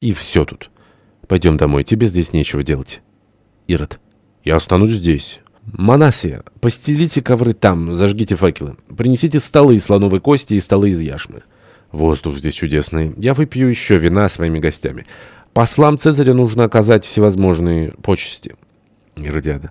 И все тут. Пойдем домой, тебе здесь нечего делать. Ирод. Я останусь здесь. Манасия, постелите ковры там, зажгите факелы. Принесите столы из слоновой кости и столы из яшмы. Воздух здесь чудесный. Я выпью еще вина своими гостями. Послам Цезаря нужно оказать всевозможные почести. Иродиада.